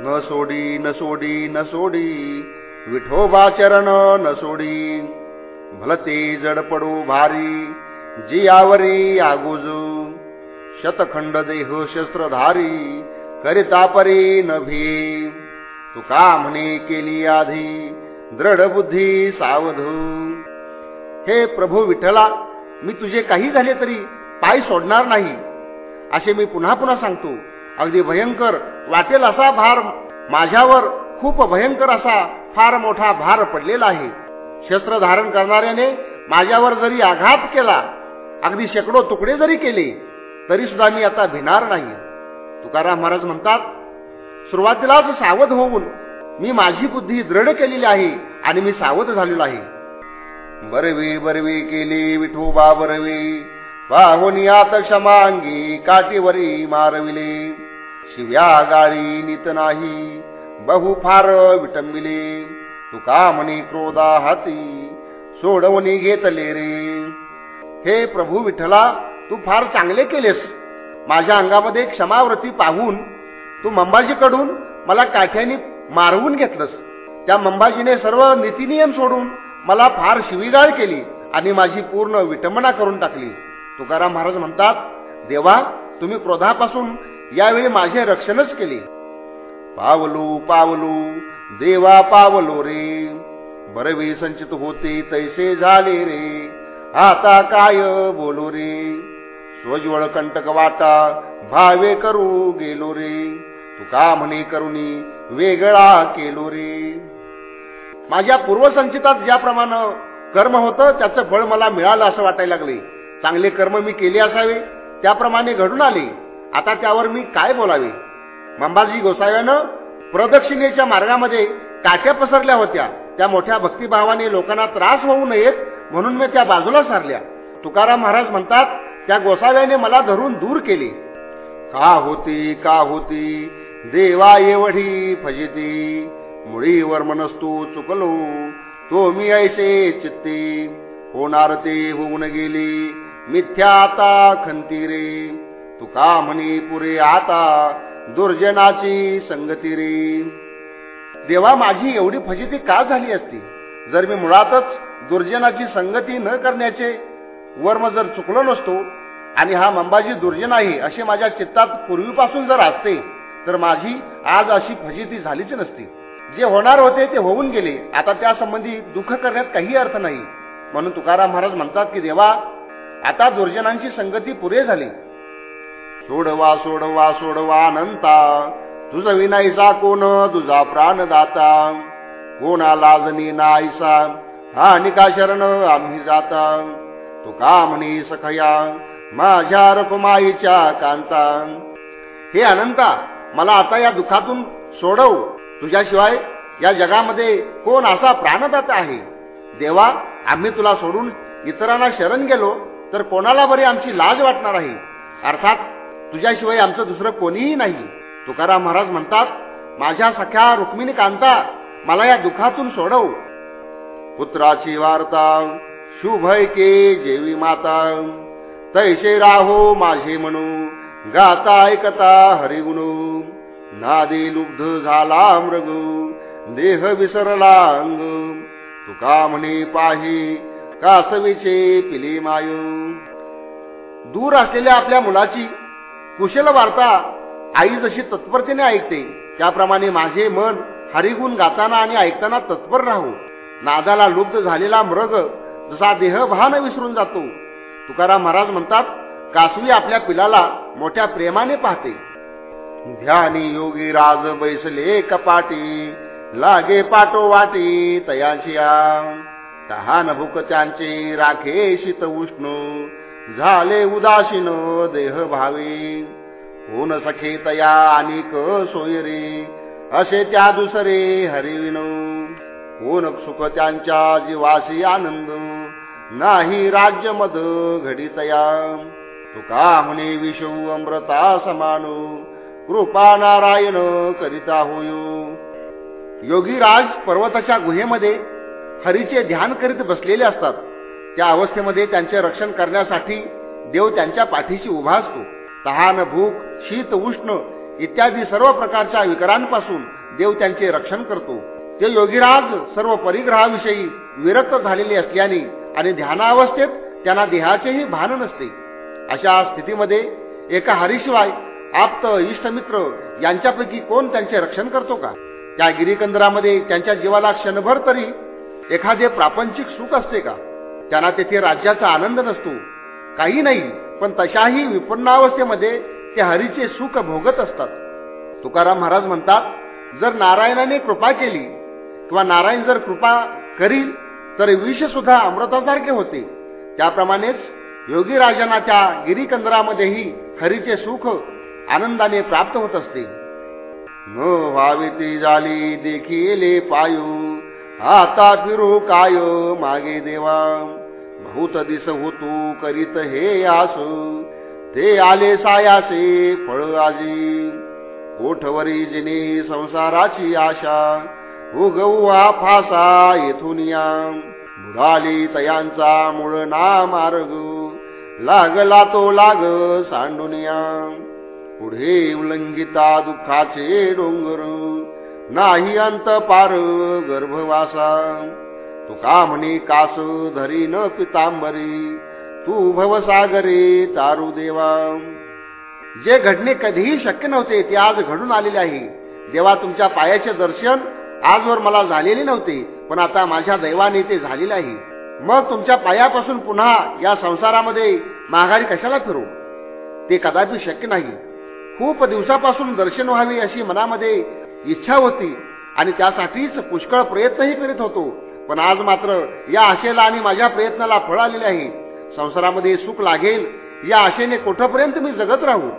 न सोडी न सोडी न सोडी. विठोबा चरण न सोडी. भलते जड पडू भारी जी आवरी आगोजू. शतखंड देह शस्त्रधारी करिता परी न भी तुका म्हणे केली आधी दृढ बुद्धी सावधू. हे प्रभू विठ्ठला मी तुझे काही झाले तरी पाय सोडणार नाही. असे मी पुन्हा पुन्हा सांगतो. अगदी भयंकर. वाटेल असा भार माझ्यावर खूप भयंकर असा फार मोठा भार पडलेला आहे. शस्त्र धारण करणाऱ्याने माझ्यावर जरी आघात केला अगदी शेकडो तुकडे जरी केले तरी सुद्धा मी आता भिणार नाही. तुकाराम महाराज म्हणतात सुरुवातीलाच सावध होऊन मी माझी बुद्धी दृढ केलेली आहे आणि मी सावध झालेलो आहे. बरवी बरवी केली विठोबा बरवी पाहुनियात क्षमांगी काठीवरी मारविले. शिव्या गाळी नित नाही. बहु फार विटंबिले. तुका म्हणी क्रोधा हाती सोडवणी घेतले रे. हे प्रभू विठ्ठला तू फार चांगले केलेस. माझ्या अंगामध्ये क्षमावृत्ती पाहून तू मंबाजीकडून मला काठ्याने मारवून घेतलंस. त्या मंबाजीने सर्व नीतिनियम सोडून मला फार शिवीगाळ केली आणि माझी पूर्ण विटंबना करून टाकली. तुकाराम महाराज म्हणतात देवा तुम्ही क्रोधापासून यावेळी माझे रक्षणच केले. पावलू पावलू देवा पावलो रे. बरवे संचित होते तैसे झाले रे. आता काय बोलू रे? स्वज्वळ कंटक वाटा भावे करू गेलो रे. तुका म्हणे करुणी वेगळा केलो रे. माझ्या पूर्वसंचितात ज्याप्रमाणे कर्म होतं त्याचं फळ मला मिळालं असं वाटायला लागले. चांगले कर्म मी केले असावे त्याप्रमाणे घडून आले. आता त्यावर मी काय बोलावे? मंबाजी गोसाव्यानं प्रदक्षिणेच्या मार्गामध्ये काट्या पसरल्या होत्या. त्या मोठ्या भक्तिभावाने लोकांना त्रास होऊ नयेत म्हणून मी त्या बाजूला सारल्या. तुकाराम महाराज म्हणतात त्या गोसाव्याने मला धरून दूर केले. का होती का होती? देवा एवढी फजिती. मुळीवर मनस्तू चुकलो. तो मी ऐसे चित्ते. होणार ते होऊन गेले. मिथ्या आता खंती रे तुका म्हणे पुरे आता दुर्जनाची संगती रे. देवा माझी एवढी फजिती का झाली असती? जर मी मुळातच दुर्जनाची संगती न करण्याचे वर्म जर चुकलो नसतो आणि हा मंबाजी दुर्जन आहे असे माझ्या चित्तात पूर्वीपासून जर असते तर माझी आज अशी फजिती झालीच नसती. जे होणार होते ते होऊन गेले. आता त्या संबंधी दुःख करण्यात काही अर्थ नाही. म्हणून तुकाराम महाराज म्हणतात की देवा आता दुर्जनांची संगती पुरे झाली. सोडवा सोडवा सोडवा अनंता. तुझ विनायसा कोण तुझा प्राणदाता. कोणा लाजनी नाईसा हा निका शरण आम्ही जाता. तुका म्हणे सखया माझ्या रकुमाईच्या कांता. हे अनंता मला आता या दुःखातून सोडव. तुझ्याशिवाय या जगामध्ये कोण असा प्राणदाता आहे? देवा आम्ही तुला सोडून इतरांना शरण गेलो तर कोणाला बरी आमची लाज वाटणार आहे? अर्थात तुझ्याशिवाय आमचं दुसरं कोणीही नाही. तुकाराम महाराज म्हणतात माझ्या सख्या रुक्मिणी कांता मला या दुःखातून सोडव. पुत्राची वार्ता शुभके जेवी माता तैसे राहो माझे म्हणू गाता ऐकता हरिगुणू नादी लुब्ध झाला मृग देह विसरला अंग तुका म्हणे पाही कासवीचे पिले मायू. दूर असलेल्या आपल्या मुलाची कुशल वार्ता आई जशी तत्परतेने ऐकते त्याप्रमाणे माझे मन हरिगुण गाताना आणि ऐकताना तत्पर राहू. नादाला लुब्ध झालेला मृग जसा देहभान विसरून जातो. तुकाराम महाराज म्हणतात कासवी आपल्या पिलाला मोठ्या प्रेमाने पाहते. ध्यानी योगी राज बैसले कपाटी लागे पाटो वाटी तयाशिया. तहान भूक त्यांचे राखे शीत उष्ण झाले उदासीन देह भावी. कोण सखे तया आणि क सोयरे असे त्या दुसरे हरिविनो कोण सुख त्यांच्या जीवाशी आनंद नाही राज्य मद घडितया. तुका म्हणे विषू अमृता समानो कृपा नारायण करिता होयो. योगीराज पर्वताच्या गुहेमध्ये हरीचे ध्यान करीत बसलेले असतात. त्या अवस्थेमध्ये त्यांचे रक्षण करण्यासाठी देव त्यांच्या पाठीशी उभा असतो. तहान भूक शीत उष्ण इत्यादी सर्व प्रकारच्या विकारांपासून देव त्यांचे रक्षण करतो. ते योगीराज सर्व परिग्रहाविषयी विरक्त झालेले असल्याने आणि ध्यानावस्थेत त्यांना देहाचेही भान नसते. अशा स्थितीमध्ये एका हरीशिवाय आप्त इष्टमित्र यांच्यापैकी कोण त्यांचे रक्षण करतो का? त्या गिरीकंदरामध्ये त्यांच्या जीवाला क्षणभर तरी एखादे प्रापंचिक सुख असते का? त्यांना तेथे राज्याचा आनंद नसतो. काही नाही पण तशाही विपन्नावस्थेमध्ये ते हरीचे सुख भोगत असतात. तुकाराम महाराज म्हणतात जर नारायणाने कृपा केली किंवा नारायण जर कृपा करील तर विष सुद्धा अमृतासारखे होते. त्याप्रमाणेच योगी राजांना त्या गिरीकंदरामध्येही हरीचे सुख आनंदाने प्राप्त होत असते. न व्हावी झाली देखील पायू आता फिरू काय मागे देवा? भूत दिस होतू करीत हे आस ते आले सायासे फळ आजी. कोठवरी जिने संसाराची आशा. उगवा फासा येथून या. बुडाली तयांचा मूळ ना मार्ग. लागला तो लाग सांडुनिया पुढे उल्लंघिता दुःखाचे डोंगर. नाही अंत पार गर्भवासा. तुका म्हणे कास धरी न पितांबरी तू भवसागरे तारू देवा. जे घडणे कधीही शक्य नव्हते ते आज घडून आलेले आहे. देवा तुमच्या पायाचे दर्शन आजवर मला झालेले नव्हते पण आता माझ्या दैवाने ते झालेले आहे. मग तुमच्या पायापासून पुन्हा या संसारामध्ये माघारी कशाला फिरू? ते कदापि शक्य नाही. खूप दिवसापासून दर्शन व्हावे अशी मनामध्ये इच्छा होती आणि त्यासाठीच पुष्कळ प्रयत्नही करीत होतो. पण आज मात्र या आशेला आणि माझ्या प्रयत्नाला फळ आलेले आहे. संसारामध्ये सुख लागेल या आशेने कोठपर्यंत मी जगत राहू?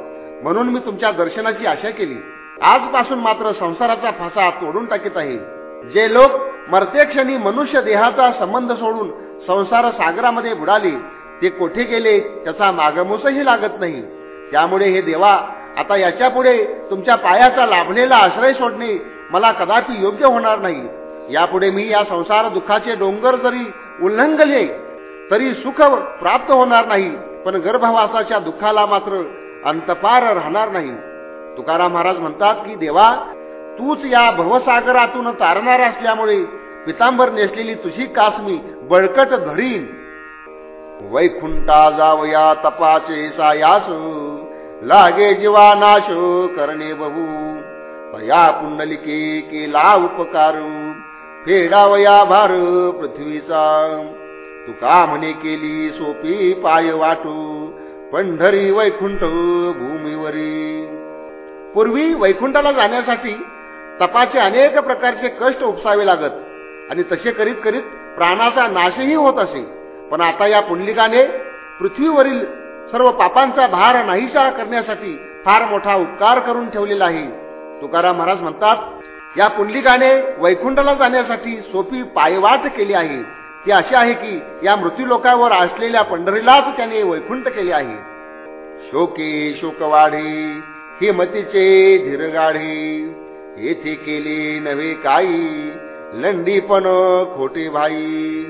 म्हणून मी तुमच्या दर्शनाची आशा केली. आजपासून मात्र संसाराचा फासा तोडून टाकीत आहे. जे लोक मर्त्यक्षणी मनुष्य देहाचा संबंध सोडून संसार सागरामध्ये बुडाले ते कोठे गेले त्याचा मागमूसही लागत नाही. त्यामुळे हे देवा आता याच्यापुढे तुमच्या पायाचा लाभलेला आश्रय सोडणे मला कदापि योग्य होणार नाही. यापुढे मी या संसार दुःखाचे डोंगर जरी उल्लंघले तरी सुख प्राप्त होणार नाही पण गर्भवासाच्या दुःखाला मात्र अंतपार राहणार नाही. तुकाराम महाराज म्हणतात की देवा तूच या भवसागरातून तारणार असल्यामुळे पितांबर नेसलेली तुझी कासमी बळकट धरीन. वैकुंठा जावया तपाचे सायास लागे जीवा नाश करणे बहू. या पुंडलिके केला उपकारू. फेडावया भार पृथ्वीचा. तुका म्हणे केली सोपी पाय वाटू पंढरी वैकुंठ भूमीवरी. पूर्वी वैकुंठाला जाण्यासाठी तपाचे अनेक प्रकारचे कष्ट उपसावे लागत आणि तसे करीत करीत प्राणाचा नाशही होत असे. पण आता या पुंडलिकाने पृथ्वीवरील सर्व पापांचा भार नाहीसा करण्यासाठी फार मोठा उपकार करून ठेवलेला आहे. तुकाराम महाराज म्हणतात या पुंडलिकाने वैकुंठला जाण्यासाठी सोपी पायवाट केली आहे. ती अशी आहे की या मृत्यूलोकावर असलेल्या पंढरीलाच त्याने वैकुंठ केले आहे. शोके शोकवाढी हिमतीचे धीरगाढे येथे केले नव्हे काही लंडीपण खोटे भाई.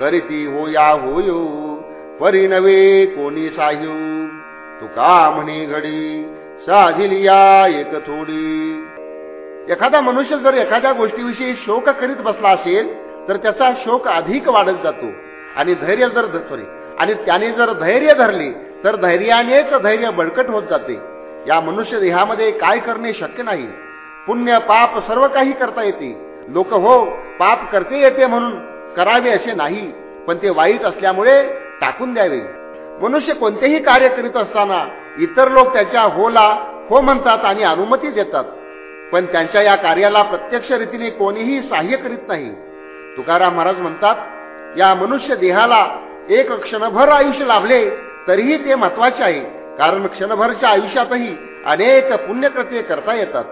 करीती होया होयो परी नवे कोणी साह्यू. तुका म्हणे घडी साधिल या एक थोडी. एखादा मनुष्य जर एखाद्या गोष्टीविषयी शोक करीत बसला असेल तर त्याचा शोक अधिक वाढत जातो आणि धैर्य जर सॉरी आणि त्याने जर धैर्य धरले तर धैर्यानेच धैर्य बळकट होत जाते. या मनुष्य देहामध्ये काय करणे शक्य नाही. पुण्य पाप सर्व काही करता येते. लोक हो पाप करते येते म्हणून करावे असे नाही पण ते वाईट असल्यामुळे टाकून द्यावे. मनुष्य कोणतेही कार्य करीत असताना इतर लोक त्याच्या होला हो म्हणतात आणि अनुमती देतात. पण त्यांच्या या कार्याला प्रत्यक्ष रीतीने कोणीही सहाय्य करीत नाही. तुकाराम महाराज म्हणतात या मनुष्य देहाला एक क्षणभर आयुष्य लाभले तरीही ते महत्त्वाचे आहे. कारण क्षणभरच्या आयुष्यातही अनेक पुण्यकृत्ये करता येतात.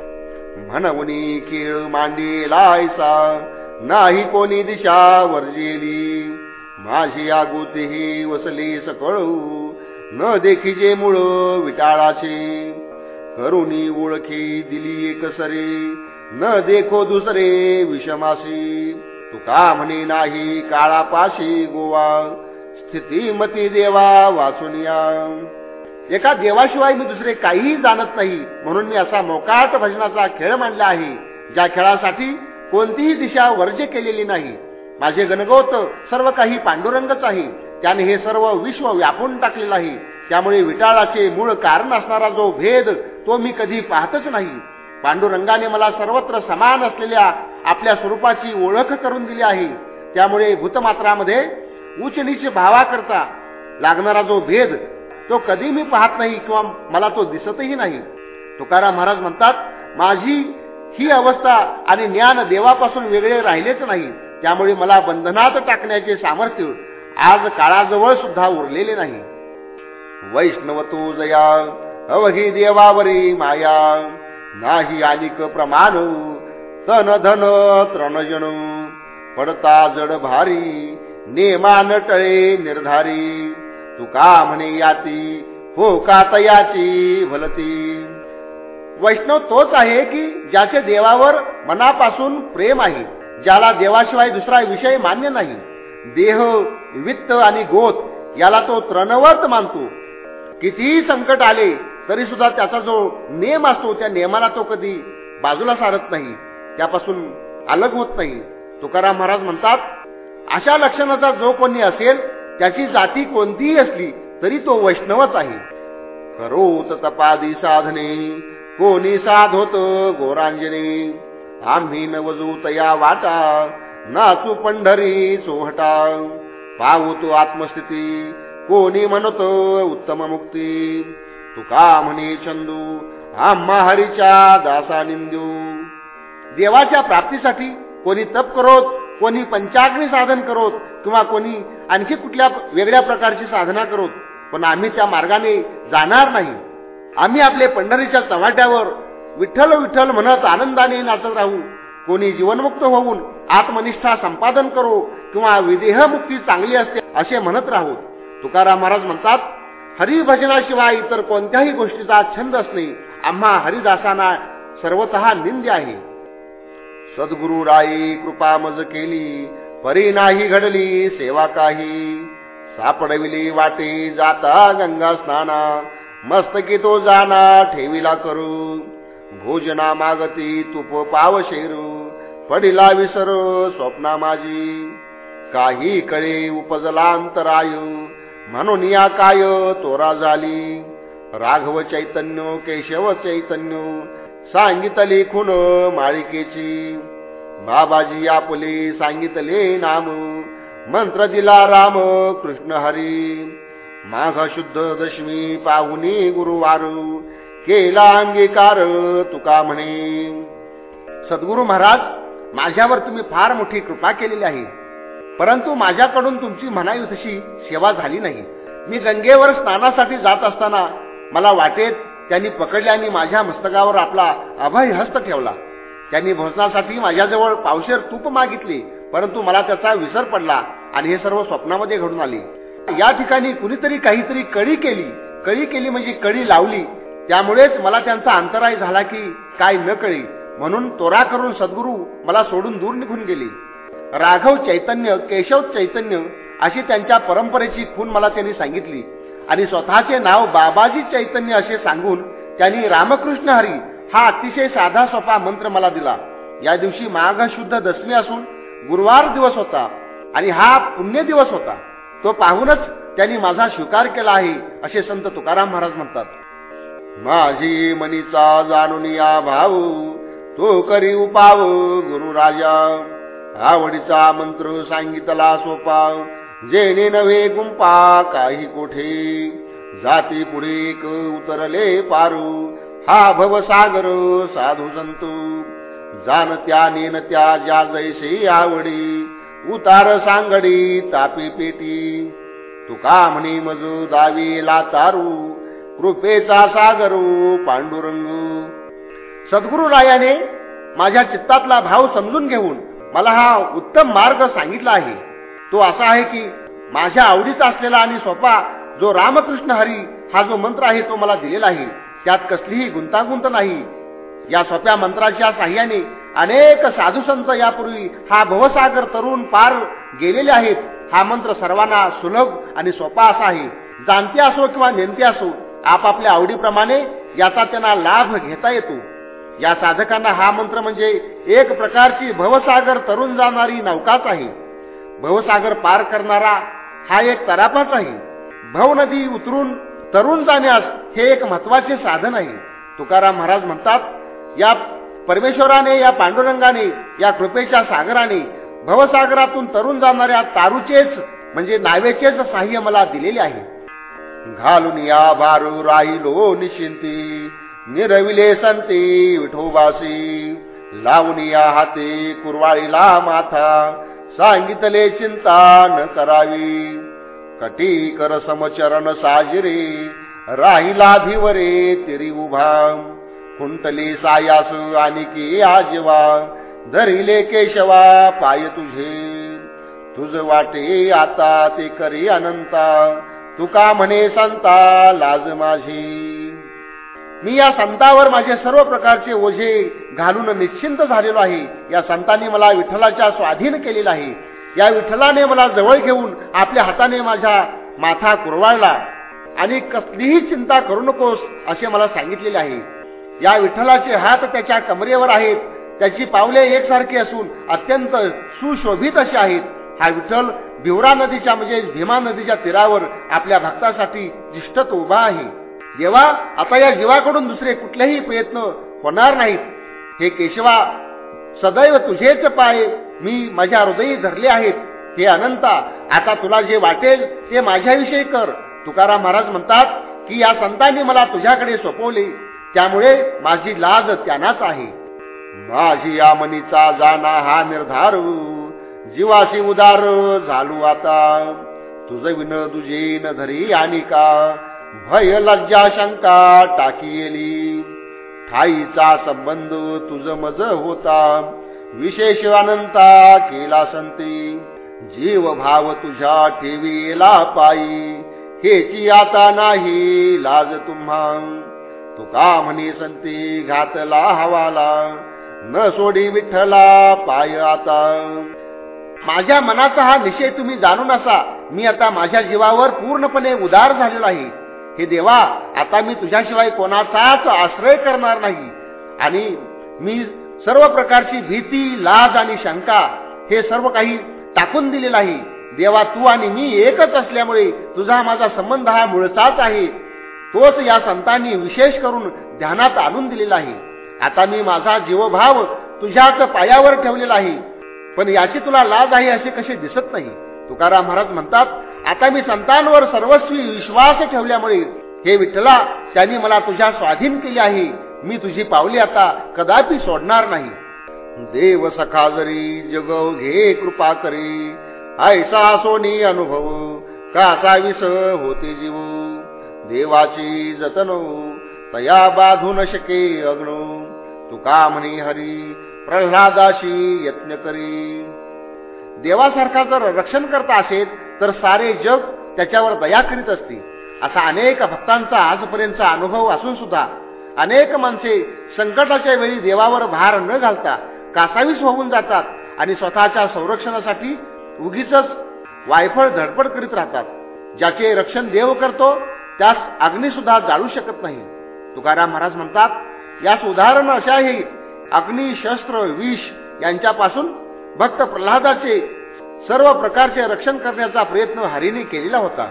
म्हणवनी खेळ मांडीलायसा नाही कोणी दिशा वर्जेली माझी आगुतीही वसली सकळू न देखीचे मुळ विटाळाचे. करुणी ओळखी दिली एक सरे न देखो दुसरे विषमासी तुका म्हणे नाही काळापाशी गोवा स्थिती मती देवा वाचुनिया एका देवाशिवाय मी दुसरे काहीही जाणत नाही म्हणून मी असा मोकाट भजनाचा खेळ मांडला आहे ज्या खेळासाठी कोणतीही दिशा वर्ज केलेली नाही माझे गणगोत सर्व काही पांडुरंगच आहे त्याने हे सर्व विश्व व्यापून टाकलेलं आहे त्यामुळे विटाळाचे मूळ कारण असणारा जो भेद तो मी कधी पाहतच नाही. पांडुरंगाने मला सर्वत्र समान असलेल्या आपल्या स्वरूपाची ओळख करून दिली आहे. त्यामुळे भूतमात्रामध्ये उच्च भावाकरता लागणारा जो भेद तो कधी मी पाहत नाही किंवा मला तो दिसतही नाही. तुकाराम महाराज म्हणतात माझी ही अवस्था आणि ज्ञान देवापासून वेगळे राहिलेच नाही. त्यामुळे मला बंधनात टाकण्याचे सामर्थ्य आज काळाजवळ सुद्धा उरलेले नाही. वैष्णव तो जया अवघी देवावरी माया. नाही आलिक प्रमाण तन धन तृणजन पडता जड भारी नेमान टळे निर्धारी. तुका म्हणे याती हो का तयाची भलती? वैष्णव तोच आहे की ज्याचे देवावर मनापासून प्रेम आहे ज्याला देवाशिवाय दुसरा विषय मान्य नाही. देह वित्त आणि गोत याला तो तृणवत मानतो. कितीही संकट आले तरी सुद्धा त्याचा जो नियम असतो त्या नियमाला तो कधी बाजूला सारत नाही. त्यापासून अलग होत नाही. तुकाराम महाराज म्हणतात अशा लक्षणाचा जो कोणी असेल त्याची जाती कोणतीही असली तरी तो वैष्णवच आहे. करोत तपादी साधने कोणी साधोत गोरांजने. आम्ही नवजू तया वाटा नाचू पंढरी चोहटा पाहू तो आत्मस्थिती कोणी म्हणतो उत्तम मुक्ती? तुका म्हणे चंदू आम्हा हरीच्या दासा निंदू देवाच्या प्राप्तीसाठी कोणी तप करोत कोणी पंचाग्नी साधन करोत किंवा कोणी आणखी कुठल्या वेगळ्या प्रकारची साधना करोत पण आम्ही त्या मार्गाने जाणार नाही. आम्ही आपले पंढरीच्या चव्हाट्यावर विठ्ठल विठ्ठल म्हणत आनंदाने नाचत राहू. कोणी जीवनमुक्त होऊन आत्मनिष्ठा संपादन करो किंवा विदेहमुक्ती चांगली असते असे म्हणत राहू. तुकाराम महाराज म्हणतात हरिभजनाशिवाय इतर कोणत्याही गोष्टीचा छंद असणे आम्हा हरिदासांना सर्वत निंद आहे. सद्गुरु राई कृपा मज केली परी नाही घडली सेवा काही. सापडविली वाटे जाता गंगा स्नाना मस्तकी तो जाना ठेविला करू. भोजना मागती तुप पाव शेरू पडिला विसर स्वप्ना माझी. काही कळे उपजलांतराय म्हणून या काय तोरा झाली? राघव चैतन्य केशव चैतन्य सांगितले खुन माळिकेची बाबाजी आपले सांगितले नाम मंत्र दिला राम कृष्ण हरी. माघ शुद्ध दशमी पाहुनी गुरुवार केला अंगीकार तुका म्हणे. सद्गुरु महाराज माझ्यावर तुम्ही फार मोठी कृपा केलेली आहे. परंतु माझ्याकडून तुमची म्हणावी तशी सेवा झाली नाही. मी गंगेवर स्नानासाठी जात असताना मला वाटेत त्यांनी पकडले आणि माझ्या मस्तकावर आपला अभय हस्त ठेवला. त्यांनी भोजनासाठी माझ्याजवळ पावशेर तूप मागितले परंतु मला त्याचा विसर पडला आणि हे सर्व स्वप्नामध्ये घडून आले. या ठिकाणी कुणीतरी काहीतरी कळी केली. कळी केली म्हणजे कळी लावली. त्यामुळेच मला त्यांचा अंतराय झाला की काय न कळी. म्हणून तोरा करून सद्गुरू मला सोडून दूर निघून गेली. राघव चैतन्य केशव चैतन्य अशी त्यांच्या परंपरेची खून मला त्यांनी सांगितली. आणि स्वतःचे नाव बाबाजी चैतन्य असे सांगून त्यांनी रामकृष्ण हरी हा अतिशय साधा सोपा मंत्र मला दिला. या दिवशी माघ शुद्ध दशमी असून गुरुवार दिवस होता आणि हा पुण्य दिवस होता. तो पाहूनच त्यांनी माझा स्वीकार केला आहे असे संत तुकाराम महाराज म्हणतात. माझी मनीचा जाणून या भाऊ तो करी उपाव गुरु राजा आवडीचा मंत्र सांगितला सोपा. जेणे नव्हे गुंपा काही कोठे? जाती पुढे क उतरले पारू. हा भवसागर साधू संतू. जाण त्या नेन त्या ज्या जैसे आवडी. उतार सांगडी तापी पेटी. तुका म्हणे मज दावी लातारू कृपेचा सागरू पांडुरंग. सद्गुरु रायाने माझ्या चित्तातला भाव समजून घेऊन मला हा उत्तम मार्ग सांगितला आहे. तो असा आहे की माझ्या आवडीचा असलेला आणि सोपा जो रामकृष्ण हरी हा जो मंत्र आहे तो मला दिलेला आहे. त्यात कसलीही गुंतागुंत नाही. या सोप्या मंत्राच्या साह्याने अनेक साधू संत यापूर्वी हा भवसागर तरुण पार गेलेले आहेत. हा मंत्र सर्वांना सुलभ आणि सोपा असा आहे. जाणते असो किंवा नेमते असो आपापल्या आवडीप्रमाणे याचा त्यांना लाभ घेता येतो. या साधकांना हा मंत्र म्हणजे एक प्रकारची भवसागर तरुण जाणारी नौकाच आहे. भवसागर पार करणारा हा एक तरापाच आहे. भव नदी उतरून तरुण जाण्यास हे एक महत्त्वाचे साधन आहे. तुकाराम महाराज म्हणतात या परमेश्वराने या पांडुरंगाने या कृपेच्या सागराने भवसागरातून तरुण जाणाऱ्या तारूचेच म्हणजे नावेचेच साह्य मला दिलेले आहे. घालून या बारू राहिलो निशिंती निरविले संती विठोबासी। लावून हाते कुरवाळीला माथा सांगितले चिंता न करावी। कटी कर समचरण साजिरे राहिला धिवरे तिरी उभा। कुंटली सायास आणि की आजवा धरिले केशवा पाय तुझे। तुझ वाटे आता ते करी अनंता तुका म्हणे संता लाज माझी। मी या संतावर माझे सर्व प्रकारचे ओझे घालून निश्चिंत झालेलो आहे. या संतांनी मला विठ्ठलाच्या स्वाधीन केलेला आहे. या विठ्ठलाने मला जवळ घेऊन आपल्या हाताने माझा माथा कुरवाळला. आणि कसलीही चिंता करू नकोस असे मला सांगितलेले आहे. या विठ्ठलाचे हात त्याच्या कमरेवर आहेत. त्याची पावले एकसारखी असून अत्यंत सुशोभित अशी आहेत. हा विठ्ठल भिवरा नदीच्या म्हणजे भीमा नदीच्या तीरावर आपल्या भक्तासाठी जिष्टत उभा आहे. देवा आता या जीवाकडून दुसरे कुठलेही प्रयत्न होणार नाहीत. हे केशवा सदैव तुझेच पाय मी माझ्या हृदयी धरले आहेत. हे अनंता आता तुला जे वाटेल ते माझ्याविषयी कर. तुकाराम महाराज म्हणतात की या संतांनी मला तुझ्याकडे सोपवले. त्यामुळे माझी लाज त्यांनाच आहे. माझी या मनीचा जाना हा निर्धार. जीवाशी उदार झालू आता. तुझ विन तुझे न धरी आणि का? भय लज्जा शंका टाकी येली. ठाईचा संबंध तुझ मज होता. विशेष अनंता केला संती. जीव भाव तुझ्या ठेवीला पायी. हेची आता नाही लाज तुम्हा. तुका म्हणे संती घातला हवाला? न सोडी विठ्ठला पाय आता. माझ्या मनाचा हा विषय तुम्ही जाणून असा. मी आता माझ्या जीवावर पूर्णपणे उदार झालेला आहे. हे देवा आता मी तुझ्याशिवाय कोणाचाच आश्रय करणार नाही. आणि मी सर्व प्रकारची भीती लाज आणि शंका हे सर्व काही टाकून दिलेलं आहे देवा तू आणि मी एकच असल्यामुळे तुझा माझा संबंध हा मुळचाच आहे. तोच या संतांनी विशेष करून ध्यानात आणून दिलेला आहे. आता मी माझा जीवभाव तुझ्याच पायावर ठेवलेला आहे. पण याची तुला लाज आहे असे कसे दिसत नाही? तुकाराम महाराज म्हणतात आता मी संतांवर सर्वस्वी विश्वास ठेवल्यामुळे हे विठ्ठला त्यांनी मला तुझ्या स्वाधीन केले आहे. मी तुझी पावली आता कदापि सोडणार नाही. देव सखा जरी जगव घे कृपा करी. ऐसा सोनी अनुभव कासा विस होते जीव. देवाची जतन हो, तया बाधू न शके अग्न. तुका म्हणी हरी प्रल्हादाशी यत्न करी. देवासारखा जर रक्षण करता असेल तर सारे जग त्याच्यावर दया करीत असते. असा अनेक भक्तांचा आजपर्यंतचा अनुभव असून सुद्धा अनेक माणसे संकटाच्या वेळी देवावर भार न घालता कासावीस होऊन जातात आणि स्वतःच्या संरक्षणासाठी उगीच वायफळ धडपड करीत राहतात. ज्याचे रक्षण देव करतो त्यास अग्नी सुद्धा जाळू शकत नाही. तुकाराम महाराज म्हणतात यास उदाहरण असे आहे अग्नी शस्त्र विष यांच्यापासून भक्त प्रल्हादाचे सर्व प्रकारचे रक्षण करण्याचा प्रयत्न हरीने केलेला होता.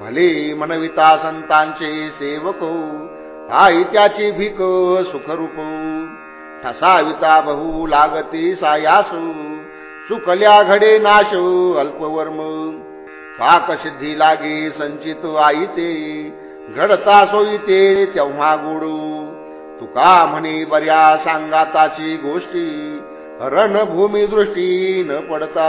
भले मनविता संतांचे सेवको हो, आई त्याची भीक सुखरूप हो. ठसाविता बहु लागती सायासू हो, सुकल्या घडे नाश अल्पवर्म. पाक सिद्धी लागे संचित आईते घडता सोयीते तेव्हा गोडू. तुका म्हणे बऱ्या सांगाताची गोष्टी रणभूमी दृष्टी न पडता.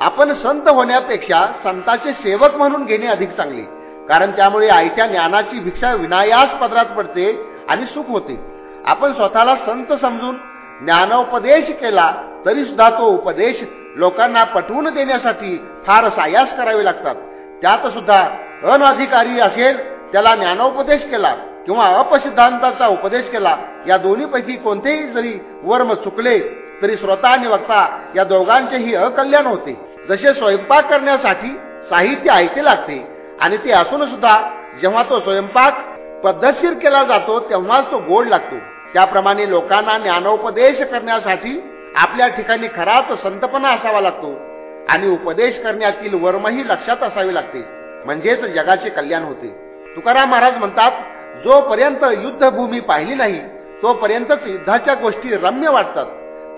आपण संत होण्यापेक्षा संताचे सेवक म्हणून घेणे अधिक चांगले. कारण त्यामुळे आईच्या ज्ञानाची भिक्षा विनायास पदरात पडते आणि सुख होते. आपण स्वतःला संत समजून ज्ञानोपदेश केला तरी सुद्धा तो उपदेश लोकांना पटवून देण्यासाठी फार सायास करावे लागतात. त्यात सुद्धा अनधिकारी असेल त्याला ज्ञानोपदेश केला. किंवा अपसिद्धांताचा उपदेश केला या दोन्हीपैकी कोणतेही जरी वर्म चुकले तरी श्रोता आणि वक्ता या दोघांचेही अकल्याण होते. जसे स्वयंपाक करण्यासाठी साहित्य ऐके लागते आणि ते असून सुद्धा जेव्हा तो स्वयंपाक पद्धतशीर केला जातो तेव्हाच तो गोड लागतो. त्याप्रमाणे लोकांना ज्ञानोपदेश करण्यासाठी आपल्या ठिकाणी खराच संतपणा असावा लागतो आणि उपदेश करण्यातील वर्मही लक्षात असावे लागते. म्हणजेच जगाचे कल्याण होते. तुकाराम महाराज म्हणतात जोपर्यंत युद्धभूमी पाहिली नाही तोपर्यंतच युद्धाच्या गोष्टी रम्य वाटतात.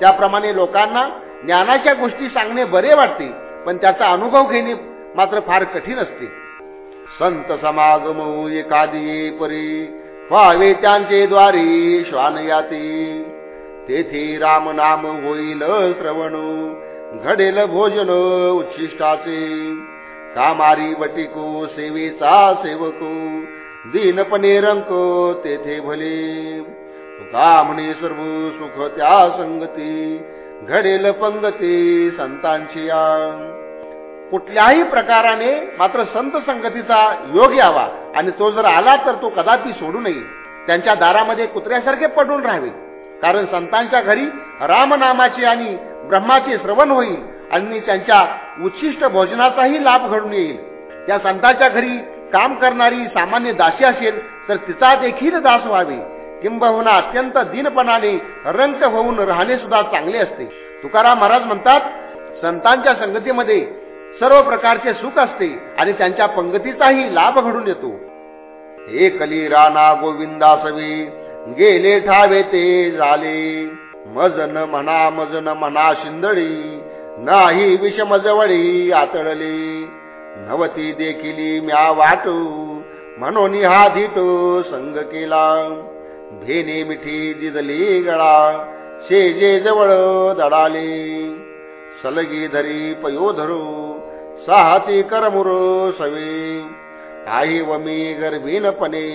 त्याप्रमाणे लोकांना ज्ञानाच्या गोष्टी सांगणे बरे वाटते पण त्याचा अनुभव घेणे मात्र फार कठीण असते. संत समागम एखादी परी व्हावे त्यांचे द्वारी श्वान याती. तेथे राम नाम होईल श्रवण घडेल भोजन उच्छिष्टाचे. कामारी बटिको सेवेचा सेवको दीनपणे रंक तेथे भले. तुका म्हणे सर्व सुख त्या संगती. घडेल पंगती संतांची कुठल्याही प्रकाराने मात्र संत संगतीचा योग यावा. आणि तो जर आला तर तो कदापि सोडू नये. त्यांच्या दारामध्ये कुत्र्यासारखे पडून राहावे. कारण संतांच्या घरी रामनामाचे आणि ब्रह्माचे श्रवण होईल. आणि त्यांच्या उच्छिष्ट भोजनाचाही लाभ घडून येईल. त्या संतांच्या घरी काम करणारी सामान्य दासी असेल तर तिचा देखील दास व्हावे. किंबहुना अत्यंत दिनपणाने रंक होऊन राहणे सुद्धा चांगले असते. तुकाराम महाराज म्हणतात संतांच्या संगतीमध्ये सर्व प्रकारचे सुख असते आणि त्यांच्या पंगतीचाही लाभ घडून येतो. हे कली राणा गोविंदासवी गेले ठावे ते झाले. मजन म्हणा मजन म्हणा शिंदळी नाही विषमजवळी आतळले. नवती देखिली म्या वाटू म्हणून हा धीटो संग केला. भेने मिठी दिदली गळा शेजे जवळ दडाले. सलगी धरी पयो धरू साहती करमुर सवे. आई व मी गर्भीनपणे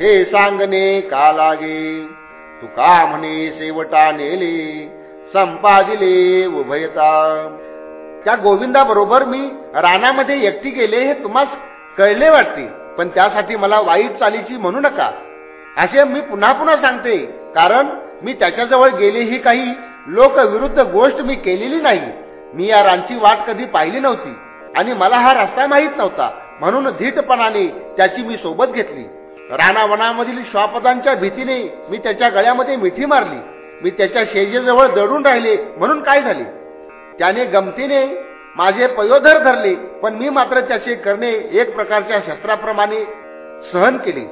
हे सांगणे का लागे? तुका म्हणे शेवटा नेले संपादिले उभयता? त्या गोविंदाबरोबर मी रानामध्ये एकटी गेले हे तुम्हाला कळले वाटते पण त्यासाठी मला वाईट चालीची म्हणू नका. असे मी पुन्हा पुन्हा सांगते कारण मी त्याच्याजवळ गेले ही काही लोकविरुद्ध गोष्ट मी केलेली नाही. मी या रानची वाट कधी पाहिली नव्हती आणि मला हा रस्ता माहीत नव्हता म्हणून धीटपणाने त्याची मी सोबत घेतली. रानावनामधील श्वापदांच्या भीतीने मी त्याच्या गळ्यामध्ये मिठी मारली. मी त्याच्या शेजेजवळ दडून राहिले म्हणून काय झाले? त्याने गमतीने माझे पयोधर धरले पण मी मात्र त्याचे करणे एक प्रकारच्या शस्त्राप्रमाणे सहन केले.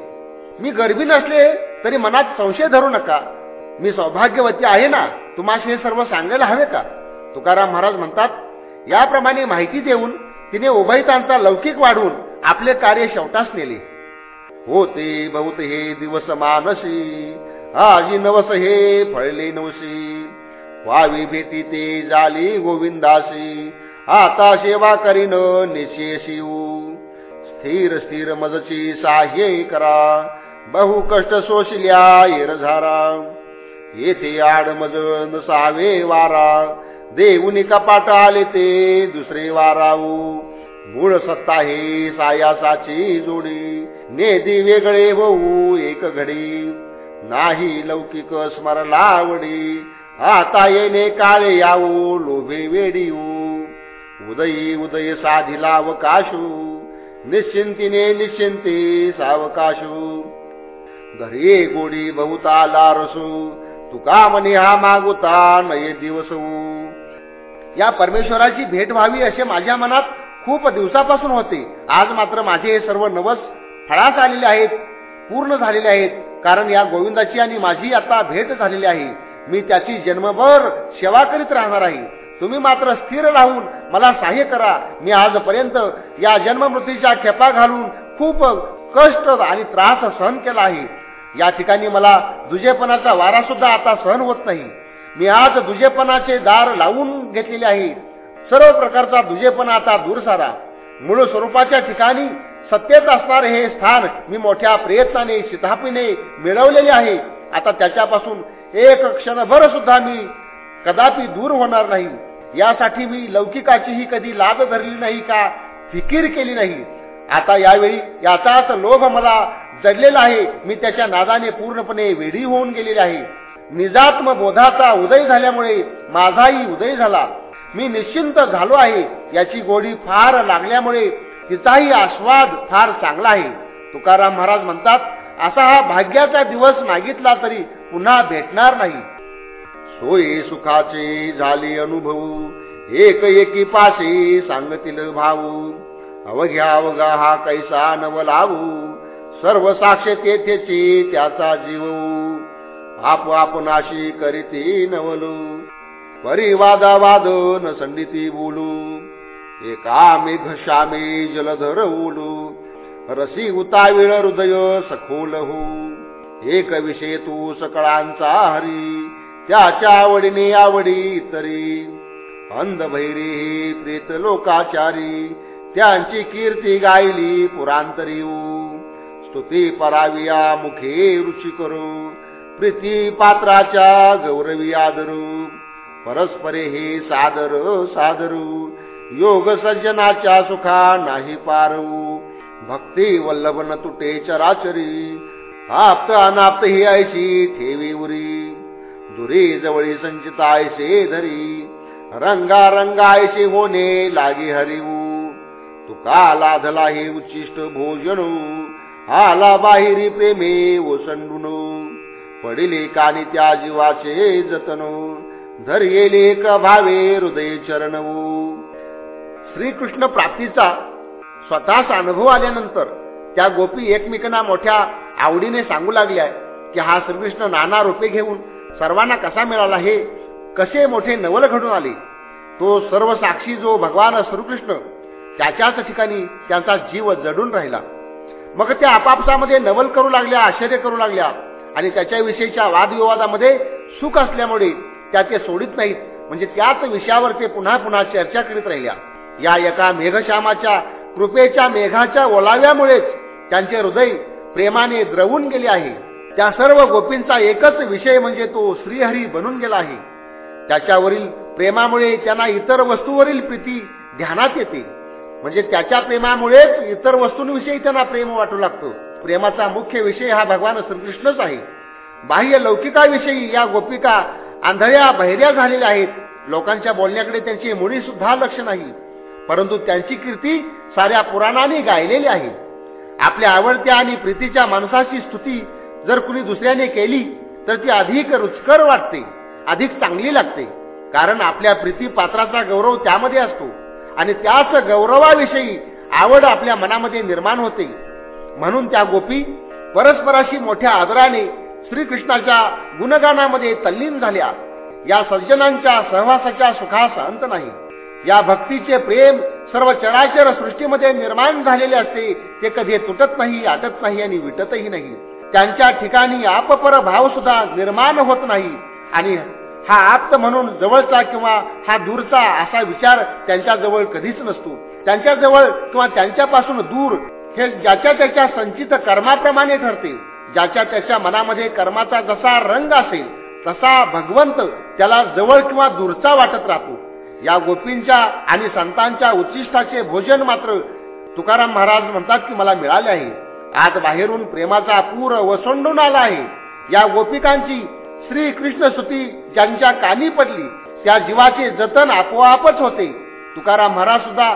मी गर्भी नसले तरी मनात संशय धरू नका. मी सौभाग्यवती आहे ना? तुम्हाला हे सर्व सांगायला हवे का? तुकाराम महाराज म्हणतात याप्रमाणे माहिती देऊन तिने उभयतांचा लौकिक वाढवून आपले कार्य शेवटास नेले. होते बहुत हे दिवस मानसी आजी नवस हे फळले नवशी व्हावी भीती ते झाली गोविंदासी आता सेवा करीन निशे स्थिर स्थिर मजची साह्य करा. बहु कष्ट सोशिल्या येरझारा येथे आड मज नसावे वारा. देऊनी कपाट आले ते दुसरे वाराऊ मूळ सत्ता हे सायासाची जोडी. नेदी वेगळे होऊ एक घडी. नाही लौकिक स्मरलावडी आता येणे काळे यावू लोभे वेडीऊ उदयी उदय साधिला अवकाशू निश्चिंतीने निश्चिंती सावकाशू. घरी गोडी बहुता लारसू. तुका म्हणे हा मागुता नये दिवस. या परमेश्वराची भेट व्हावी असे माझ्या मनात खूप दिवसापासून होते. आज मात्र माझे हे सर्व नवस फळास आलेले आहेत पूर्ण झालेले आहेत. कारण या गोविंदाची आणि माझी आता भेट झालेली आहे. मी त्याची जन्मभर सेवा करीत राहणार आहे. तुम्ही मात्र स्थिर राहून मला सहाय्य करा. मी आजपर्यंत या जन्ममृत्यूच्या खेपा घालून खूप कष्ट आणि त्रास सहन केला आहे. या ठिकाणी मला दुजेपणाचा वारा सुद्धा आता सहन होत नाही. मी आज दुजेपणाचे दार लावून घेतलेले आहे. सर्व प्रकारचा दुजेपणा आता दूर सारा. मूळ स्वरूपाच्या ठिकाणी सत्तेत असणारे हे स्थान मी मोठ्या प्रयत्नाने शितापीने मिळवलेले आहे. आता त्याच्यापासून एक क्षणभर सुद्धा मी कदापि दूर होणार नाही. यासाठी मी लौकिकाचीही कधी लाद धरली नाही का? फिकीर केली नाही. आता यावेळी याचाच लोभ मला जडलेला आहे. मी त्याच्या नादाने पूर्णपणे वेढी होऊन गेलेली आहे. निजात्म बोधाचा उदय झाल्यामुळे माझाही उदय झाला. मी निश्चिंत झालो आहे. याची गोडी फार लागल्यामुळे तिचाही आस्वाद फार चांगला आहे. तुकाराम महाराज म्हणतात असा हा भाग्याचा दिवस मागितला तरी पुन्हा भेटणार नाही. सोयी सुखाचे झाले अनुभवू एक एकी पाशी सांगतील भाऊ अवघ्या अवघा हा कैसा नव लावू सर्व साक्ष तेथेची त्याचा जीव. आप आपणाशी करीती नवलू परिवादा वादन न संडिती बोलू. एका मेघ श्यामे जलधर ओलू रसी उताविळ हृदय सखोल हो. एक विषय तू सकळांचा हरी त्याच्या आवडीने आवडी तरी अंधभैरी प्रेत लोकाचारी त्यांची कीर्ती गायली पुरांतरी स्तुती पराविया मुखे रुची करू प्रीती पात्राच्या गौरवी आदरू. परस्परे हे सादर सादरू योग सज्जनाच्या सुखा नाही पारवू. भक्ती वल्लभन तुटे चराचरी. आप्त अनाप्त ही आयची ठेवी उरी. दुरी जवळी संचितायसे धरी. रंगा रंगायचे होणे लागी हरिऊ तुका लाधला हे उच्चिष्ट भोजन. आला बाहेरी प्रेमे ओसंडून. पडिले कानी त्या जीवाचे जतन. धर का भावे हृदय चरणवू. श्रीकृष्ण प्राप्तीचा स्वतःच अनुभव आल्यानंतर त्या गोपी एकमेकांना मोठ्या आवडीने सांगू लागल्या की हा श्रीकृष्ण नाना रूपे घेऊन सर्वांना कसा मिळाला हे कसे मोठे नवल घडून आले? तो सर्व साक्षी जो भगवान श्रीकृष्ण त्याच्याच ठिकाणी त्यांचा जीव जडून राहिला. मग त्या आपापसामध्ये नवल करू लागल्या आश्चर्य करू लागल्या आणि त्याच्याविषयीच्या वादविवादामध्ये सुख असल्यामुळे त्या ते सोडित नाहीत. म्हणजे त्याच विषयावर ते पुन्हा पुन्हा चर्चा करीत राहिल्या. या एका मेघश्यामाच्या कृपेच्या मेघाच्या ओलाव्यामुळेच त्यांचे हृदय प्रेमाने द्रवून गेले आहे. त्या सर्व गोपींचा एकच विषय म्हणजे तो श्रीहरी बनून गेला आहे. त्याच्यावरील प्रेमामुळे त्यांना इतर वस्तूवरील प्रीती ध्यानात येते. म्हणजे त्याच्या प्रेमामुळेच इतर वस्तूंविषयी त्यांना प्रेम वाटू लागतो. प्रेमाचा मुख्य विषय हा भगवान श्रीकृष्णच आहे. बाह्य लौकिकाविषयी या गोपिका आंधळ्या बहिऱ्या झालेल्या आहेत. लोकांच्या बोलण्याकडे त्यांची मुळी सुद्धा लक्ष नाही. परंतु त्यांची कीर्ती साऱ्या पुराणाने गायलेली आहे. आपल्या आवडत्या आणि प्रीतीच्या माणसाची स्तुती जर कुणी दुसऱ्याने केली तर ती अधिक रुचकर वाटते अधिक चांगली लागते. कारण आपल्या प्रीती पात्राचा गौरव त्यामध्ये असतो आणि त्याच गौरवाविषयी आवड आपल्या मनामध्ये निर्माण होते. म्हणून त्या गोपी परस्पराशी मोठ्या आदराने श्रीकृष्णाच्या गुणगानामध्ये तल्लीन झाल्या. या सज्जनांच्या सहवासाच्या सुखास अंत नाही. या भक्तीचे प्रेम सर्व चराचर सृष्टीमध्ये निर्माण झालेले असते ते कधी तुटत नाही आटत नाही आणि विटतही नाही. त्यांच्या ठिकाणी आपपर भाव सुद्धा निर्माण होत नाही. आणि हा आप्त म्हणून जवळचा किंवा हा दूरचा असा विचार त्यांच्या जवळ कधीच नसतो. त्यांच्या जवळ किंवा त्यांच्यापासून दूर हे ज्याच्या त्याच्या संचित कर्माप्रमाणे ठरते. ज्याच्या त्याच्या मनामध्ये कर्माचा जसा रंग असेल तसा भगवंत त्याला जवळ किंवा दूरचा वाटत राहतो. या गोपींच्या आणि संतांच्या उच्चिष्टाचे भोजन मात्र तुकाराम महाराज म्हणतात की मला मिळाले आहे. आज बाहेरून प्रेमाचा पूर वसंडून आला आहे. या गोपिकांची श्री कृष्ण सुती ज्यांच्या कानी पडली त्या जीवाचे जतन आपोआपच होते. तुकाराम महाराज सुद्धा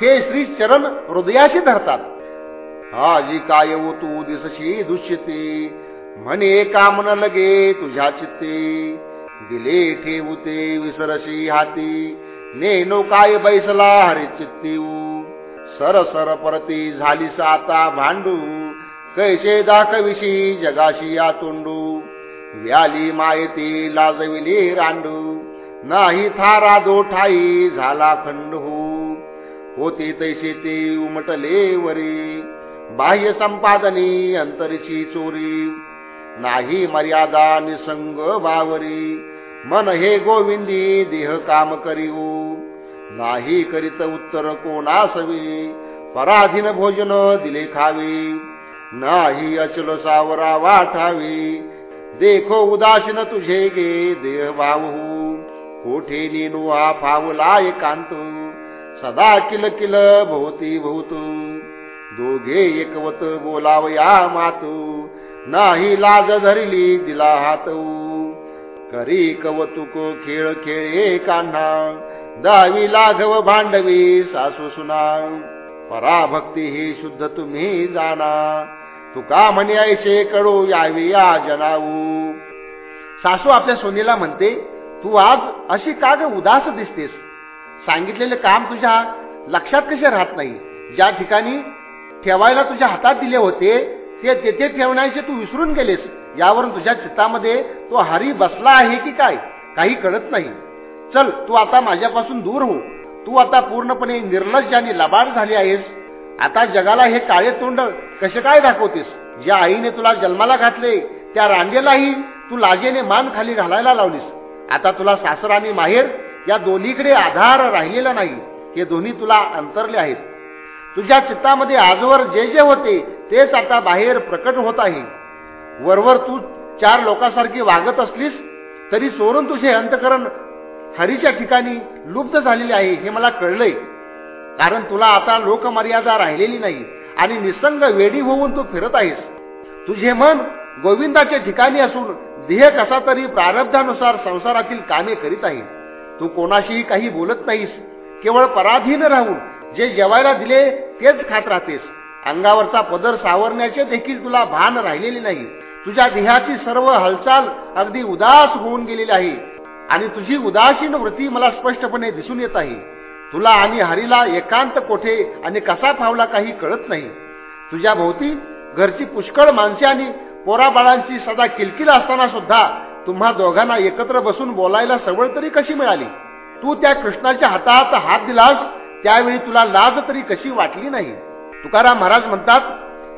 हे श्री चरण हृदयाशी धरतात. हा जी काय हो तू दिसशी दुष्यते? म्हणे कामन लगे तुझ्या चित्ते? दिले ठेवते विसरशी हाती. नेनो काय बैसला हरी चित्तीऊ. सर सर परती झाली साता भांडू. कैसे दाखविशी जगाशी या तोंडू. व्याली मायती लाजविली रांडू. नाही थारा दो ठाई झाला खंड. हो होते तैसे ते उमटले वरी. बाह्य संपादनी अंतरची चोरी. नाही मर्यादा निसंग वावरी मन हे गोविंदी देह काम करीऊ. नाही करीत उत्तर कोणासवी. पराधीन भोजन दिले खावे. नाही अचल सावरा वाठावी. देखो उदासीन तुझे गे देह भाऊ कोठे नेनू हा फावला एकांत? सदा किल किल भोवती भोवतू. दोघे एकवत बोलावया मातू. नाही लाज धरली दिला हात. करी कवतुक खेळ खेळे कान्हा. दावी लाघव भांडवी सासू सुना. पराभक्ती ही शुद्ध तुम्ही जाणा तुका म्हणे ऐसे कडू यावी या जनाऊ सासू आपल्या सोनीला म्हणते तू आज अशी का ग उदास दिसतेस. सांगितलेले काम तुझ्या लक्षात कसे राहत नाही? ज्या ठिकाणी ठेवायला तुझ्या हातात दिले होते ते तेथे ठेवण्याचे तू विसरून गेलेस यावरून तुझ्या चित्तामध्ये तो हरी बसला आहे की काय काही कळत नाही. चल तू आता माझ्यापासून दूर हो. तू आता पूर्णपणे निर्लज आणि लबाड झाली आहेस. आता जगाला हे काळे तोंड कसे काय दाखवतेस? ज्या आईने तुला जन्माला घातले त्या रांगेलाही तू लाजेने मान खाली घालायला लावलीस. आता तुला सासरा आणि माहेर या दोन्हीकडे आधार राहिलेला नाही. हे दोन्ही तुला अंतरले आहेत. तुझ्या चित्तामध्ये आजवर जे जे होते तेच आता बाहेर प्रकट होत आहे. वरवर तू चार लोकांसारखी वागत असलीस तरी चोरून तुझे अंतकरण हरीच्या ठिकाणी लुप्त झालेले आहे हे मला कळलंय. कारण तुला आता लोकमर्यादा राहिलेली नाही आणि निसंग वेडी होऊन तू फिरत आहेस. तुझे मन गोविंदाच्या ठिकाणी असून देह कसा तरी प्रारब्धानुसार संसारातील कामे करीत आहे. तू कोणाशीही काही बोलत नाहीस केवळ पराधीन राहून जे जेवायला दिले तेच खात राहतेस. अंगावरचा पदर सावरण्याचे देखील तुला भान राहिलेले नाही. तुझ्या देहाची सर्व हालचाल अगदी उदास होऊन गेलेली आहे. आणि तुझी उदासीन वृत्ती मला स्पष्टपणे दिसून येत आहे. तुला आणि हरीला एकांत कोठे आणि कसा फावला काही कळत नाही. तुझ्या भोवती घरची पुष्कळ माणसे आणि पोराबाळांची सदा किलकिल असताना सुद्धा तुम्हा दोघांना एकत्र बसून बोलायला सवळ तरी कशी मिळाली? तू त्या कृष्णाच्या हातात हात दिलास त्यावेळी तुला लाज तरी कशी वाटली नाही? तुकाराम महाराज म्हणतात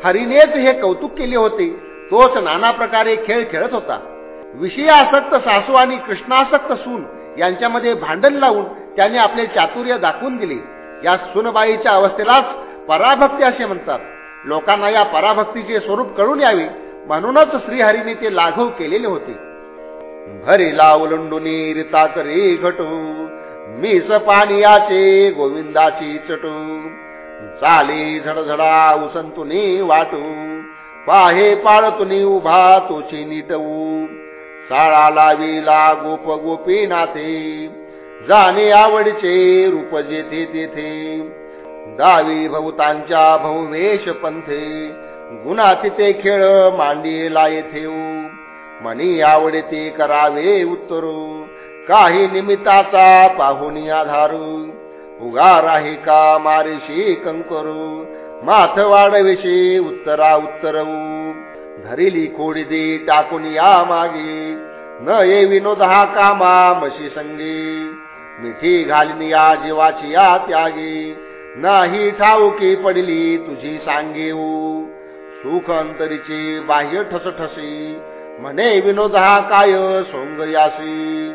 हरीनेच हे कौतुक केले होते. तोच नाना प्रकारे खेळ खेळत होता. विषयासक्त सासू आणि कृष्णासक्त सून यांच्यामध्ये भांडण लावून त्याने आपले चातुर्य दाखवून दिले. या सुनबाईच्या अवस्थेलाच पराभक्ती असे म्हणतात. लोकांना या पराभक्तीचे स्वरूप कळून यावे. म्हणूनच श्रीहरीने ते लाघव केलेले होते. भरी लावलंडुनी रिता करी घटू. मीस पानियाचे गोविंदाची चटू. चाली झडझडा उसंतुनी वाटू. पाहे पाळतुनी उभा तोची नीटवू. साळा लावीला गोप गोपी नाथे जाणे आवडचे रूप जेथे तेथे. दावी भवतांच्या भवमेश पंथे. गुणा तिथे खेळ मांडीला येथे मणी आवडते करावे उत्तरू. काही निमित्ताचा पाहुणी आधारू उगार आहे का मारेशी कंकरू? माथ वाढविशी उत्तरा उत्तरवू. धरिली खोडी दे टाकून या मागे. न ये विनोद हा कामा मशी संगे. मिठी घालीन या जीवाची या त्यागे. नाही ठाऊकी पडली तुझी सांगेऊ. सुख अंतरीची बाह्य ठसठसी. म्हणे विनोद हा काय सोंग यासी?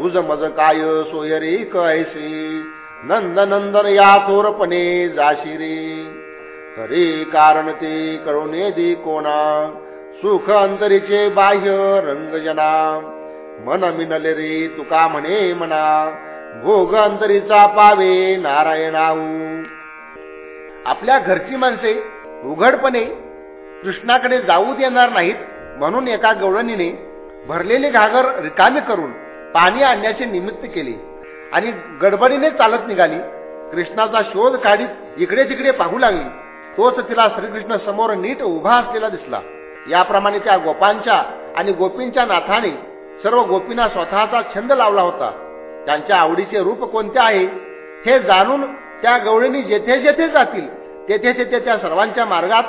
तुझ मज काय सोयरी कैसी? नंद नंदन या थोरपणे जाशिरी. रे खरे कारण ते कळवणे दे कोणा? सुख अंतरीचे बाह्य रंगजना मन मिनले रे तुका म्हणे म्हणा भोग अंतरीचा पावे नारायणाऊ आपल्या घरची माणसे उघडपणे कृष्णाकडे जाऊ देणार नाहीत म्हणून एका गवळणीने भरलेले घागर रिकामे करून पाणी आणण्याचे निमित्त केले. आणि गडबडीने चालत निघाली. कृष्णाचा शोध काढीत इकडे तिकडे पाहू लागली. तोच तिला श्रीकृष्ण समोर नीट उभा असलेला दिसला. याप्रमाणे त्या गोपांच्या आणि गोपींच्या नाथाने सर्व गोपींना स्वतःचा छंद लावला होता. त्यांच्या आवडीचे रूप कोणते आहे हे जाणून त्या गवळींनी जेथे जेथे जातील तेथे तेथे त्या सर्वांच्या मार्गात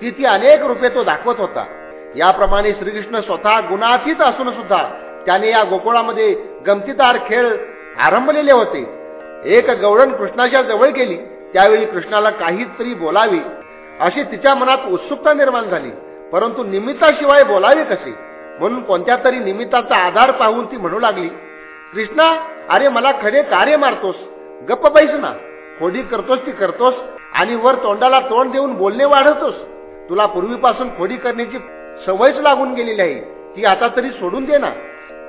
ती ती अनेक रूपे तो दाखवत होता. याप्रमाणे श्रीकृष्ण स्वतः गुणातीत असून सुद्धा त्याने या गोकुळामध्ये गमतीदार खेळ आरंभलेले होते. एक गवळण कृष्णाच्या जवळ गेली. त्यावेळी कृष्णाला काहीतरी बोलावे अशी तिच्या मनात उत्सुकता निर्माण झाली. परंतु निमित्ताशिवाय बोलावे कसे? म्हणून कोणत्या तरी निमित्ताचा आधार पाहून ती म्हणू लागली कृष्णा अरे मला खडे कार्य मारतोस. गप्प बैस ना. खोडी करतोस ती करतोस आणि वर तोंडाला तोंड देऊन बोलणे वाढवतोस. तुला पूर्वीपासून खोडी करण्याची सवयच लागून गेलेली आहे. ती आता तरी सोडून दे ना.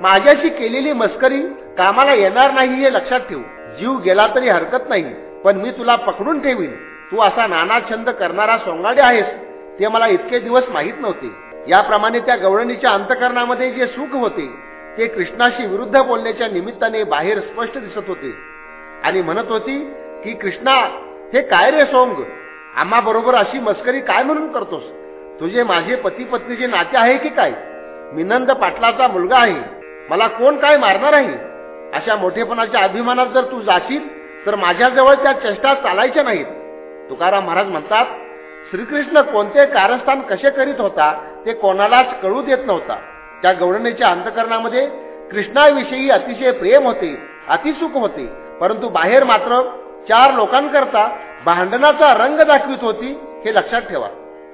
माझ्याशी केलेली मस्करी कामाला येणार नाही हे लक्षात ठेव. जीव गेला तरी हरकत नाही पण मी तुला पकडून ठेवीन. तू असा नाना छंद करणारा सोंगाडे आहेस ते मला इतके दिवस माहीत नव्हते. याप्रमाणे त्या गवळणीच्या अंतकरणामध्ये जे सुख होते ते कृष्णाशी विरुद्ध बोलण्याच्या निमित्ताने बाहेर स्पष्ट दिसत होते. आणि म्हणत होती की कृष्णा हे काय रे सोंग? आम्हा बरोबर अशी मस्करी काय म्हणून करतोस? तुझे माझे पती पत्नीचे नाते आहे की काय? मिनंद पाटलाचा मुलगा आहे. मला कोण काय मारणार आहे? अशा मोठेपणाच्या अभिमानात जर तू जाशील तर माझ्याजवळ त्या चेष्टा चालायच्या नाहीत. तुकाराम महाराज म्हणतात श्रीकृष्ण कोणते कारस्थान कसे करीत होता ते कोणालाच कळू देत नव्हता. त्या गौडणीच्या अंतकरणामध्ये कृष्णाविषयी अतिशय प्रेम होते अतिसुख होते. परंतु बाहेर मात्र चार लोकांकरता भांडणाचा रंग दाखवित होती हे लक्षात ठेवा.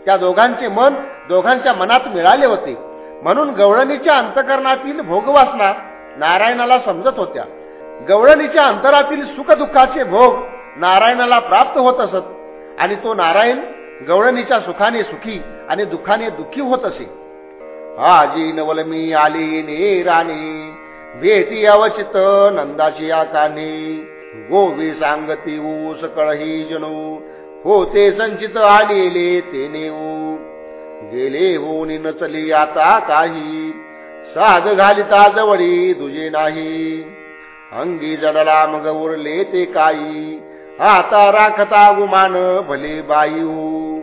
त्या दोघांचे मन दोघांच्या मनात मिळाले होते. म्हणून गवळणीच्या अंतकरणातील भोगवासना नारायणाला समजत होत्या. गवळणीच्या अंतरातील सुखदुःखाचे भोग नारायणाला प्राप्त होत असत आणि तो नारायण गवळणीच्या सुखाने सुखी आणि दुःखाने दुःखी होत असे. आजी नवलमी आली ने राणी भेटी अवचित नंदाची आकाने. गोवी सांगती ऊस कळही जणू होते संचित आलेले ते नेऊ. गेले होऊन नचली आता काही. साग घालिता जवळी दुजे नाही. अंगी जडला मग उरले ते काही. आता राखता गुमान भले बायू हो.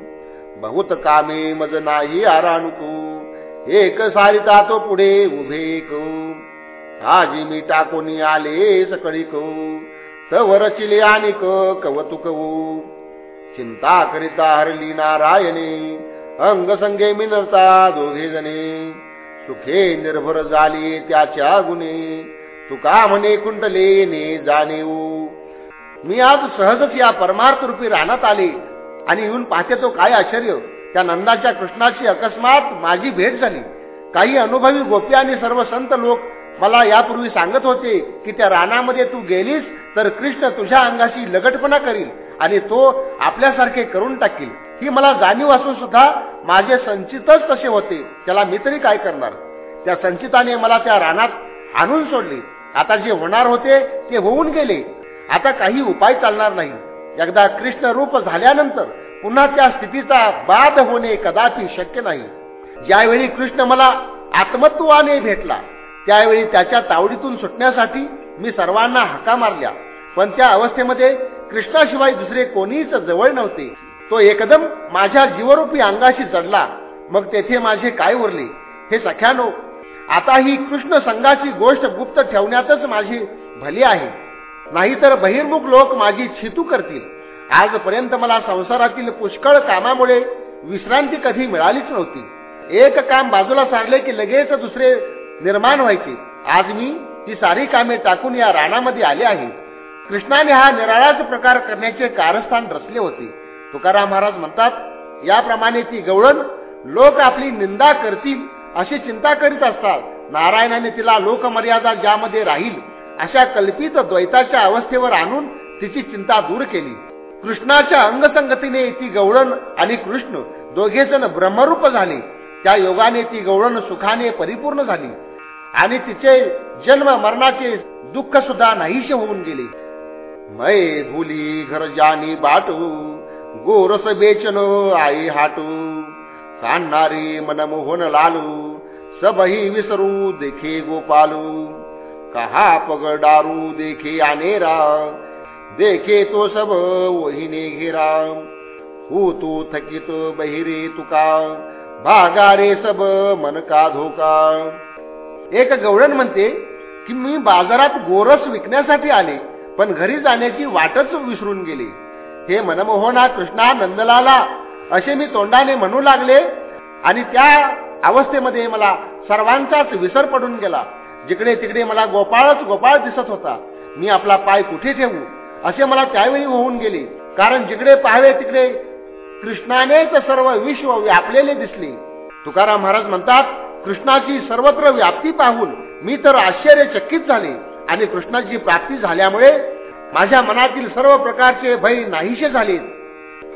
बहुत कामे मज नाही आराणुकू एक सारिता तो पुढे उभे को आजी मी टाकून आले सकळी को तवर चिले आणि कवतुकवू चिंता करिता हरली नारायणे. अंगसंगे मिनरता दोघे जणे. सुखे निर्भर झाली त्याच्या गुणे. तुका म्हणे कुंटले ने जाणीव मी आज सहजच या परमार्थ रूपी रानात आले आणि येऊन पाहते तो काय आश्चर्य. त्या नंदाच्या कृष्णाची अकस्मात माझी भेट झाली. काही अनुभवी गोपी आणि सर्व संत लोक मला यापूर्वी सांगत होते की त्या रानामध्ये तू गेलीस तर कृष्ण तुझ्या अंगाशी लगटपणा करील. आणि तो आपल्यासारखे करून टाकील. ही मला जाणीव असून सुद्धा माझे संचितच तसे होते. त्याला मी तरी काय करणार? त्या संचिताने मला त्या रानात आणून सोडले. आता जे होणार होते ते होऊन गेले. आता काही उपाय चालणार नाही. एकदा कृष्ण रूप झाल्यानंतर पुन्हा त्या स्थितीचा बाद होणे कदापि शक्य नाही. ज्यावेळी कृष्ण मला आत्मत्वाने भेटला त्यावेळी त्याच्या तावडीतून सुटण्यासाठी मी सर्वांना हका मारल्या. पण त्या अवस्थेमध्ये कृष्णाशिवाय दुसरे कोणीच जवळ नव्हते. तो एकदम माझ्या जीवरूपी अंगाशी चढला. मग तेथे माझे काय उरले? हे सख्यानो आता ही कृष्ण संघाची गोष्ट गुप्त ठेवण्यातच माझी भली आहे. नाहीतर बहिर्मुख लोक माझी छितू करतील. आजपर्यंत मला संसारातील पुष्कळ कामामुळे विश्रांती कधी मिळालीच नव्हती. एक काम बाजूला सारले की लगेच दुसरे निर्माण व्हायचे. आज मी ती सारी कामे टाकून या रानामध्ये आले आहे. कृष्णाने हा निराळाच प्रकार करण्याचे कारस्थान रचले होते. तुकाराम महाराज म्हणतात याप्रमाणे ती गवळण लोक आपली निंदा करतील अशी चिंता करीत असतात. नारायणाने तिला लोकमर्यादा ज्यामध्ये राहील अशा कल्पित द्वैताच्या अवस्थेवर आणून तिची चिंता दूर केली. कृष्णाच्या अंगसंगतीने ती गवळण आणि कृष्ण दोघे जण ब्रह्मरूप झाले. त्या योगाने ती गवळण सुखाने परिपूर्ण झाली आणि तिचे जन्म मरणाचे दुःख सुद्धा नाहीसे होऊन गेले. मै भुली घर जानी बाटू गोरस बेचनो आई हाटू. काढणारी मनमोहन लालू सबही विसरू देखे गोपालू. कहा पगडारू देखे आनेरा देखे तो सब वहिने घेरा. हो तो थकित बहिरे तुका भागारे सब मन का धोका. एक गवळण म्हणते की मी बाजारात गोरस विकण्यासाठी आले. पण घरी जाण्याची वाटच विसरून गेली. हे मनमोहना कृष्णा नंदलाला असे मी तोंडाने म्हणू लागले आणि त्या अवस्थेमध्ये मला सर्वांचाच विसर पडून गेला. जिकडे तिकडे मला गोपाळच गोपाळ दिसत होता. मी आपला पाय कुठे ठेवू? असे मला त्यावेळी होऊन गेले. कारण जिकडे पाहावे तिकडे कृष्णानेच सर्व विश्व व्यापलेले दिसले. तुकाराम महाराज म्हणतात कृष्णाची सर्वत्र व्याप्ती पाहून मी तर आश्चर्यचकित झाले. आणि कृष्णाची प्राप्ती झाल्यामुळे माझ्या मनातील सर्व प्रकारचे भय नाहीसे झाले.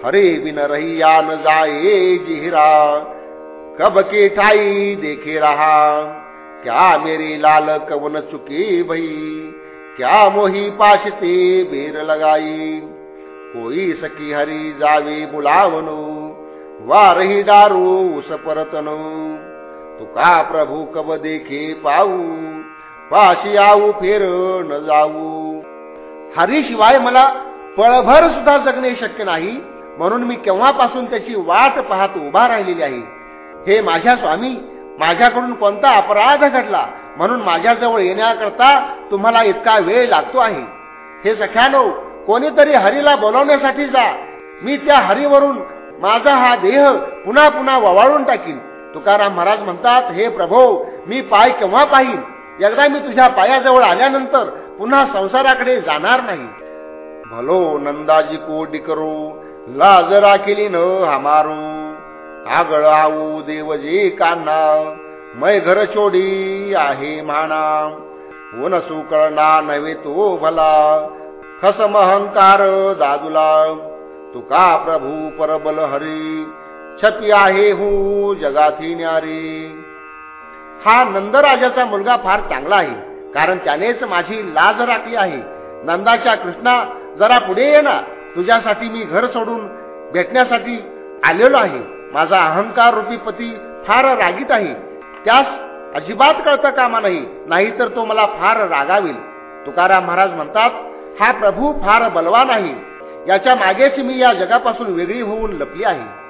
हरे बिन रहिया न जाये जिहिरा कब के ठाई देखे रहा? क्या मेरी लाल कवन चुकी भई? क्या मोही पाशते बेर लगाई? कोई सखी हरी जावे बुलावनो वारही दारू उस परतनो। तुका प्रभू कब देखे पाऊ? पाशी आऊ फेर न जाऊ. हरीशिवाय मला पळभर सुद्धा जगणे शक्य नाही म्हणून मी केव्हापासून त्याची वाट पाहत उभा राहिलेली आहे. हे माझ्या स्वामी माझ्याकडून कोणता अपराध घडला म्हणून माझ्याजवळ येण्याकरता तुम्हाला इतका वेळ लागतो आहे. हे सख्यानो कोणीतरी हरीला बोलावण्यासाठी जा. मी त्या हरीवरून माझा हा देह पुन्हा पुन्हा ववाळून टाकीन. तुकाराम महाराज म्हणतात हे प्रभो मी पाय केव्हा पाहिन? एकदा मी तुझ्या पायाजवळ आल्यानंतर पुन्हा संसाराकडे जाणार नाही. भलो नंदाजी कोटी करू लाज राखिली न हमारू. आगळ आऊ देवजे कान्हा मै घर छोडी आहे म्हणा. ऊन सुकळणा नव्हे तो भला खसम अहंकार दादुला. तुका प्रभू परबल हरी छपी आहे हू जगाती न्यारी. हा नंदराजाचा मुलगा फार चांगला आहे. कारण त्यानेच माझी लाज राखली आहे. नंदाच्या कृष्णा जरा पुढे ये ना. तुझ्यासाठी मी घर सोडून भेटण्यासाठी आलेलो आहे. माझा अहंकार रूपी पती फार रागीत आहे. त्यास अजिबात कळता कामा नाही. नाहीतर तो मला फार रागावेल. तुकाराम महाराज म्हणतात हा प्रभू फार बलवान आहे. याच्या मागेच मी या जगापासून वेगळी होऊन लपली आहे.